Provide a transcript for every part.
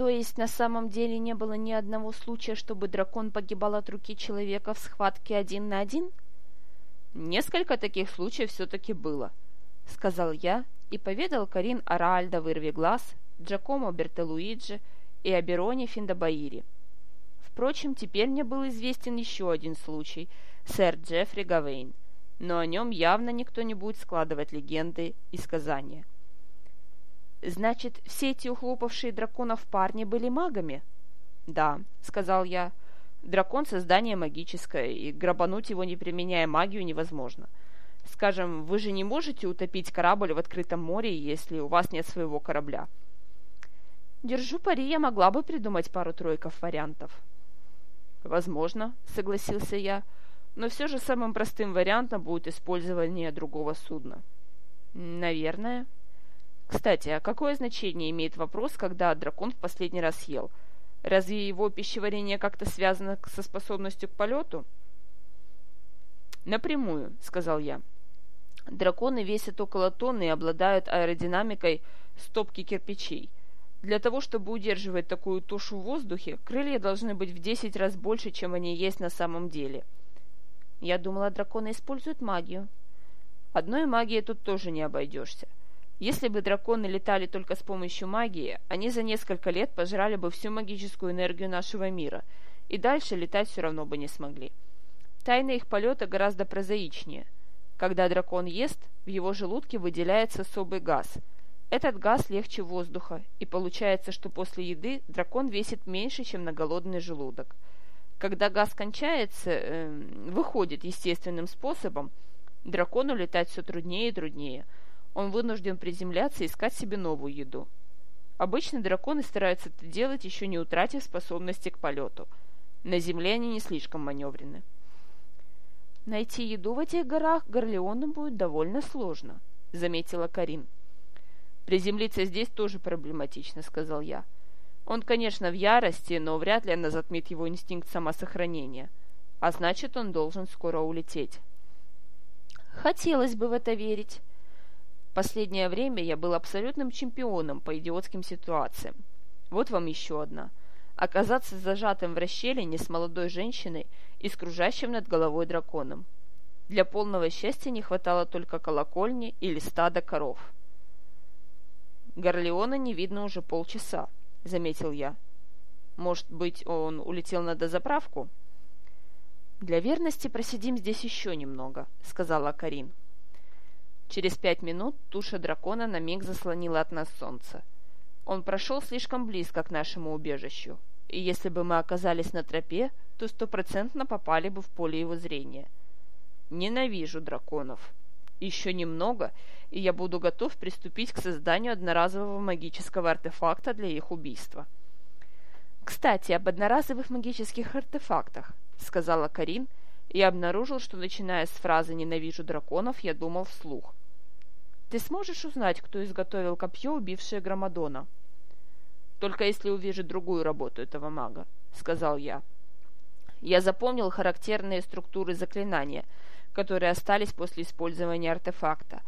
То есть на самом деле не было ни одного случая, чтобы дракон погибал от руки человека в схватке один на один? Несколько таких случаев все-таки было, сказал я и поведал Карин о Раальдо Вырви Глаз, Джакомо Бертелуиджи и о Бероне Финдабаире. Впрочем, теперь мне был известен еще один случай – сэр Джеффри Гавейн, но о нем явно никто не будет складывать легенды и сказания. «Значит, все эти ухлопавшие драконов парни были магами?» «Да», — сказал я. «Дракон — создание магическое, и грабануть его, не применяя магию, невозможно. Скажем, вы же не можете утопить корабль в открытом море, если у вас нет своего корабля». «Держу пари, я могла бы придумать пару-тройков вариантов». «Возможно», — согласился я, «но все же самым простым вариантом будет использование другого судна». «Наверное», кстати, а какое значение имеет вопрос, когда дракон в последний раз ел? Разве его пищеварение как-то связано со способностью к полету? Напрямую, сказал я. Драконы весят около тонны и обладают аэродинамикой стопки кирпичей. Для того, чтобы удерживать такую тушу в воздухе, крылья должны быть в 10 раз больше, чем они есть на самом деле. Я думала, драконы используют магию. Одной магией тут тоже не обойдешься. Если бы драконы летали только с помощью магии, они за несколько лет пожрали бы всю магическую энергию нашего мира, и дальше летать все равно бы не смогли. Тайна их полета гораздо прозаичнее. Когда дракон ест, в его желудке выделяется особый газ. Этот газ легче воздуха, и получается, что после еды дракон весит меньше, чем на голодный желудок. Когда газ кончается, э, выходит естественным способом, дракону летать все труднее и труднее – он вынужден приземляться и искать себе новую еду. Обычно драконы стараются это делать, еще не утратив способности к полету. На земле они не слишком маневрены. «Найти еду в этих горах Горлеону будет довольно сложно», — заметила Карин. «Приземлиться здесь тоже проблематично», — сказал я. «Он, конечно, в ярости, но вряд ли она затмит его инстинкт самосохранения. А значит, он должен скоро улететь». «Хотелось бы в это верить», Последнее время я был абсолютным чемпионом по идиотским ситуациям. Вот вам еще одна. Оказаться зажатым в расщелине с молодой женщиной и с кружащим над головой драконом. Для полного счастья не хватало только колокольни или стада коров. «Горлеона не видно уже полчаса», — заметил я. «Может быть, он улетел на дозаправку?» «Для верности просидим здесь еще немного», — сказала Карин. Через пять минут туша дракона на миг заслонила от нас солнце. Он прошел слишком близко к нашему убежищу, и если бы мы оказались на тропе, то стопроцентно попали бы в поле его зрения. Ненавижу драконов. Еще немного, и я буду готов приступить к созданию одноразового магического артефакта для их убийства. «Кстати, об одноразовых магических артефактах», — сказала Карин, и обнаружил, что, начиная с фразы «ненавижу драконов», я думал вслух. Ты сможешь узнать, кто изготовил копье, убившее Громадона? Только если увижу другую работу этого мага, сказал я. Я запомнил характерные структуры заклинания, которые остались после использования артефакта.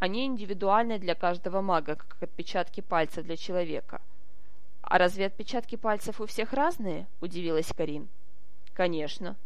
Они индивидуальны для каждого мага, как отпечатки пальца для человека. «А разве отпечатки пальцев у всех разные?» – удивилась Карин. «Конечно».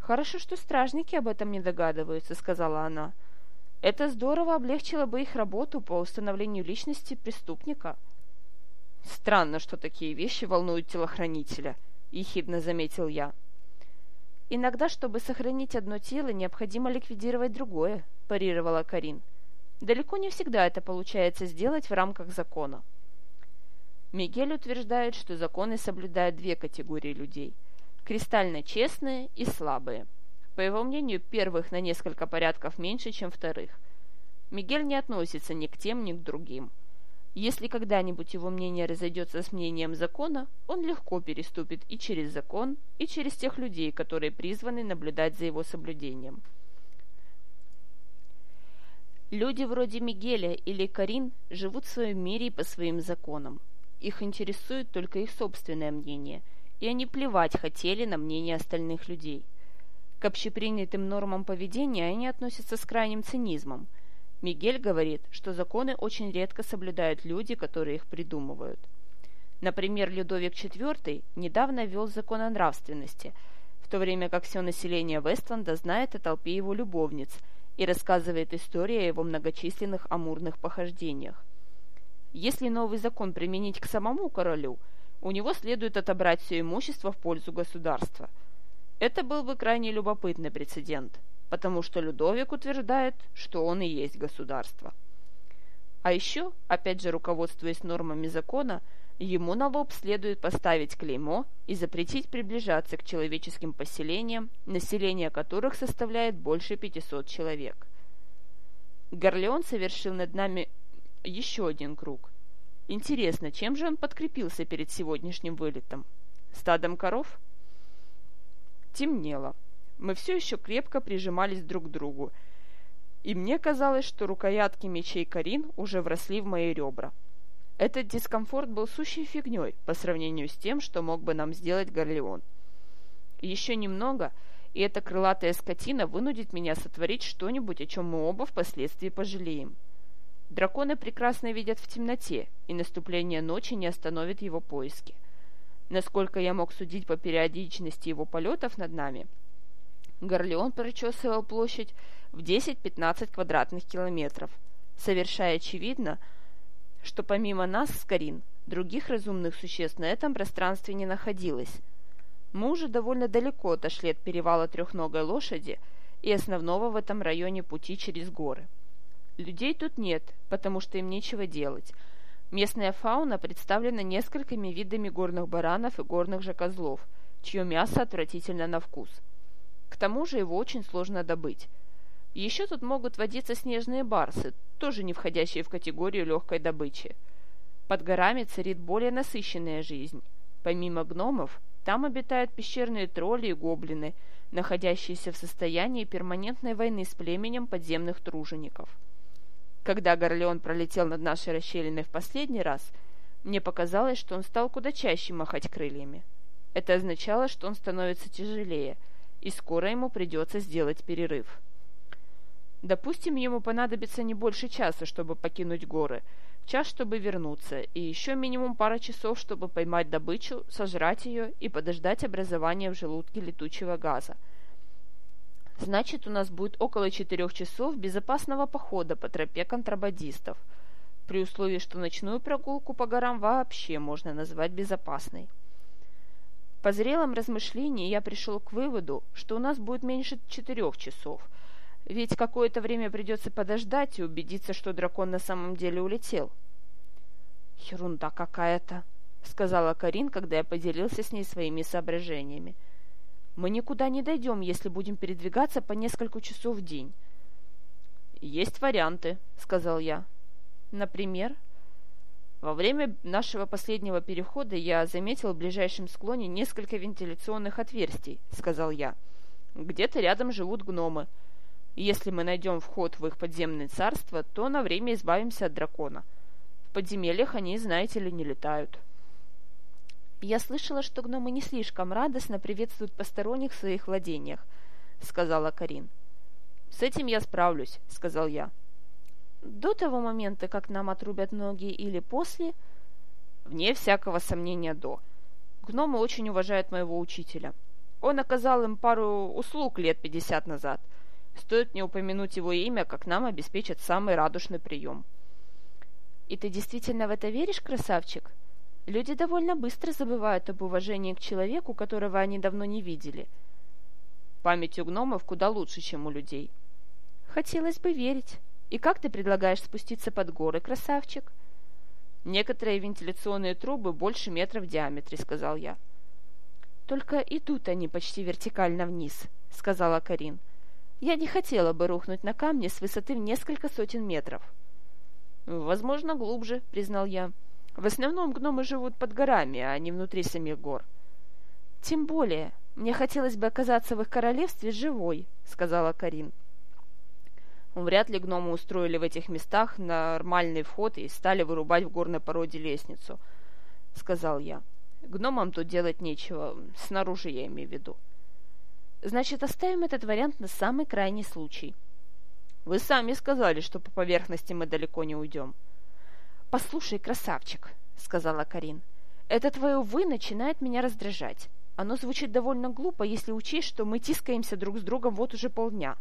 «Хорошо, что стражники об этом не догадываются», – сказала она. Это здорово облегчило бы их работу по установлению личности преступника. Странно, что такие вещи волнуют телохранителя, ехидно заметил я. Иногда, чтобы сохранить одно тело, необходимо ликвидировать другое, парировала Карин. Далеко не всегда это получается сделать в рамках закона. Мигель утверждает, что законы соблюдают две категории людей – кристально честные и слабые – по его мнению, первых на несколько порядков меньше, чем вторых. Мигель не относится ни к тем, ни к другим. Если когда-нибудь его мнение разойдется с мнением закона, он легко переступит и через закон, и через тех людей, которые призваны наблюдать за его соблюдением. Люди вроде Мигеля или Карин живут в своем мире и по своим законам. Их интересует только их собственное мнение, и они плевать хотели на мнение остальных людей – к общепринятым нормам поведения они относятся с крайним цинизмом. Мигель говорит, что законы очень редко соблюдают люди, которые их придумывают. Например, Людовик IV недавно ввел закон о нравственности, в то время как все население Вестланда знает о толпе его любовниц и рассказывает истории о его многочисленных амурных похождениях. Если новый закон применить к самому королю, у него следует отобрать все имущество в пользу государства. Это был бы крайне любопытный прецедент, потому что Людовик утверждает, что он и есть государство. А еще, опять же руководствуясь нормами закона, ему на лоб следует поставить клеймо и запретить приближаться к человеческим поселениям, население которых составляет больше 500 человек. Горлеон совершил над нами еще один круг. Интересно, чем же он подкрепился перед сегодняшним вылетом? Стадом коров? Темнело. Мы все еще крепко прижимались друг к другу, и мне казалось, что рукоятки мечей Карин уже вросли в мои ребра – этот дискомфорт был сущей фигней по сравнению с тем, что мог бы нам сделать Горлеон. Еще немного, и эта крылатая скотина вынудит меня сотворить что-нибудь, о чем мы оба впоследствии пожалеем. Драконы прекрасно видят в темноте, и наступление ночи не остановит его поиски. Насколько я мог судить по периодичности его полетов над нами, Горлеон прочесывал площадь в 10-15 квадратных километров, совершая, очевидно, что помимо нас с других разумных существ на этом пространстве не находилось. Мы уже довольно далеко отошли от перевала трехногой лошади и основного в этом районе пути через горы. Людей тут нет, потому что им нечего делать. Местная фауна представлена несколькими видами горных баранов и горных же козлов, чье мясо отвратительно на вкус. К тому же его очень сложно добыть. Еще тут могут водиться снежные барсы, тоже не входящие в категорию легкой добычи. Под горами царит более насыщенная жизнь. Помимо гномов, там обитают пещерные тролли и гоблины, находящиеся в состоянии перманентной войны с племенем подземных тружеников. Когда Горлеон пролетел над нашей расщелиной в последний раз, мне показалось, что он стал куда чаще махать крыльями. Это означало, что он становится тяжелее, и скоро ему придется сделать перерыв. Допустим, ему понадобится не больше часа, чтобы покинуть горы, час, чтобы вернуться, и еще минимум пара часов, чтобы поймать добычу, сожрать ее и подождать образования в желудке летучего газа. Значит, у нас будет около четырех часов безопасного похода по тропе контрабандистов, при условии, что ночную прогулку по горам вообще можно назвать безопасной. По зрелом размышлении я пришел к выводу, что у нас будет меньше четырех часов – ведь какое-то время придется подождать и убедиться, что дракон на самом деле улетел. «Ерунда какая-то», — сказала Карин, когда я поделился с ней своими соображениями. «Мы никуда не дойдем, если будем передвигаться по несколько часов в день». «Есть варианты», — сказал я. «Например?» Во время нашего последнего перехода я заметил в ближайшем склоне несколько вентиляционных отверстий, сказал я. Где-то рядом живут гномы. Если мы найдем вход в их подземное царство, то на время избавимся от дракона. В подземельях они, знаете ли, не летают. Я слышала, что гномы не слишком радостно приветствуют посторонних в своих владениях, сказала Карин. С этим я справлюсь, сказал я. До того момента, как нам отрубят ноги или после? Вне всякого сомнения до. Гномы очень уважают моего учителя. Он оказал им пару услуг лет пятьдесят назад – Стоит мне упомянуть его имя, как нам обеспечат самый радушный прием. И ты действительно в это веришь, красавчик? Люди довольно быстро забывают об уважении к человеку, которого они давно не видели. Память у гномов куда лучше, чем у людей. Хотелось бы верить. И как ты предлагаешь спуститься под горы, красавчик? Некоторые вентиляционные трубы больше метра в диаметре, сказал я. Только идут они почти вертикально вниз, сказала Карин. — я не хотела бы рухнуть на камни с высоты в несколько сотен метров. «Возможно, глубже», — признал я. «В основном гномы живут под горами, а не внутри самих гор». «Тем более, мне хотелось бы оказаться в их королевстве живой», — сказала Карин. Вряд ли гномы устроили в этих местах нормальный вход и стали вырубать в горной породе лестницу, — сказал я. Гномам тут делать нечего, снаружи я имею в виду. Значит, оставим этот вариант на самый крайний случай. Вы сами сказали, что по поверхности мы далеко не уйдем. Послушай, красавчик, сказала Карин, Это твое «вы» начинает меня раздражать. Оно звучит довольно глупо, если учесть, что мы тискаемся друг с другом вот уже полдня.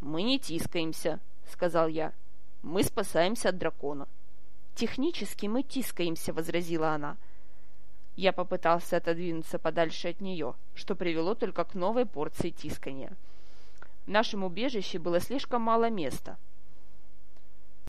«Мы не тискаемся», — сказал я. «Мы спасаемся от дракона». «Технически мы тискаемся», — возразила она. Я попытался отодвинуться подальше от нее, что привело только к новой порции тискания. В нашем убежище было слишком мало места —